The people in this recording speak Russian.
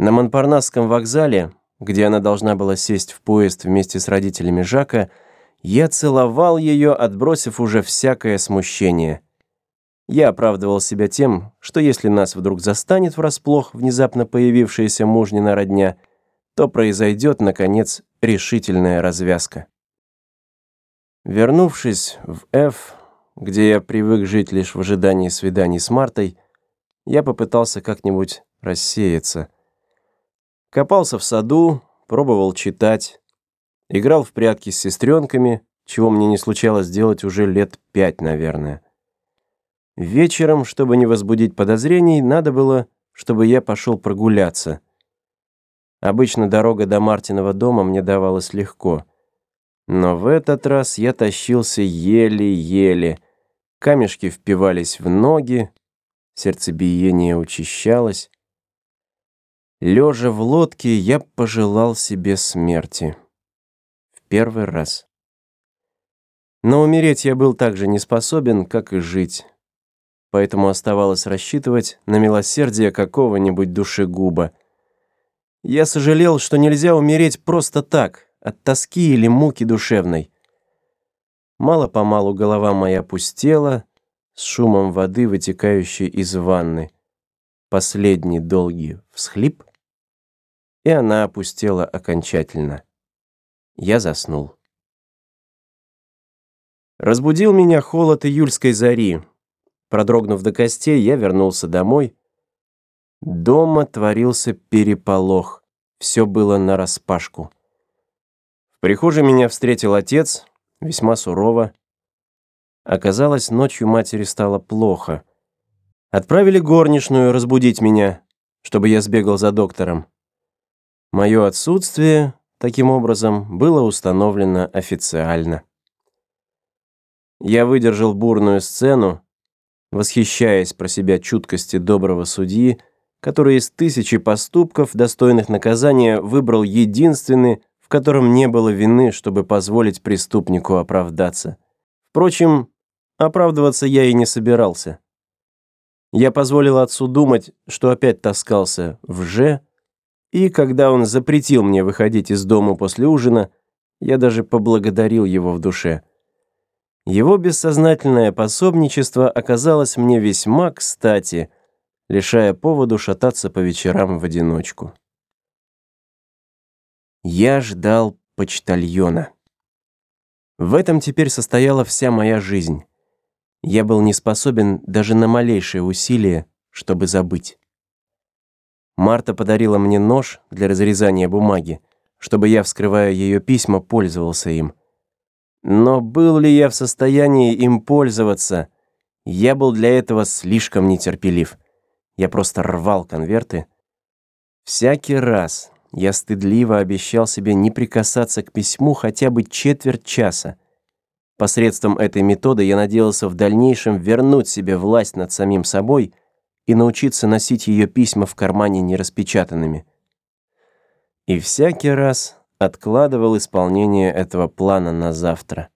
На Монпарнасском вокзале, где она должна была сесть в поезд вместе с родителями Жака, я целовал ее, отбросив уже всякое смущение. Я оправдывал себя тем, что если нас вдруг застанет врасплох внезапно появившаяся мужнина родня, то произойдет, наконец, решительная развязка. Вернувшись в Ф, где я привык жить лишь в ожидании свиданий с Мартой, я попытался как-нибудь рассеяться — Копался в саду, пробовал читать. Играл в прятки с сестренками, чего мне не случалось делать уже лет пять, наверное. Вечером, чтобы не возбудить подозрений, надо было, чтобы я пошел прогуляться. Обычно дорога до Мартиного дома мне давалась легко. Но в этот раз я тащился еле-еле. Камешки впивались в ноги, сердцебиение учащалось. Лежа в лодке, я пожелал себе смерти. В первый раз. Но умереть я был так же не способен, как и жить. Поэтому оставалось рассчитывать на милосердие какого-нибудь душегуба. Я сожалел, что нельзя умереть просто так, от тоски или муки душевной. Мало-помалу голова моя пустела с шумом воды, вытекающей из ванны. Последний долгий всхлип — и она опустела окончательно. Я заснул. Разбудил меня холод июльской зари. Продрогнув до костей, я вернулся домой. Дома творился переполох. Все было нараспашку. В прихожей меня встретил отец, весьма сурово. Оказалось, ночью матери стало плохо. Отправили горничную разбудить меня, чтобы я сбегал за доктором. Мое отсутствие, таким образом, было установлено официально. Я выдержал бурную сцену, восхищаясь про себя чуткости доброго судьи, который из тысячи поступков, достойных наказания, выбрал единственный, в котором не было вины, чтобы позволить преступнику оправдаться. Впрочем, оправдываться я и не собирался. Я позволил отцу думать, что опять таскался в «же», и когда он запретил мне выходить из дома после ужина, я даже поблагодарил его в душе. Его бессознательное пособничество оказалось мне весьма кстати, лишая поводу шататься по вечерам в одиночку. Я ждал почтальона. В этом теперь состояла вся моя жизнь. Я был не способен даже на малейшее усилие, чтобы забыть. Марта подарила мне нож для разрезания бумаги, чтобы я, вскрывая ее письма, пользовался им. Но был ли я в состоянии им пользоваться? Я был для этого слишком нетерпелив. Я просто рвал конверты. Всякий раз я стыдливо обещал себе не прикасаться к письму хотя бы четверть часа. Посредством этой методы я надеялся в дальнейшем вернуть себе власть над самим собой и научиться носить ее письма в кармане нераспечатанными. И всякий раз откладывал исполнение этого плана на завтра.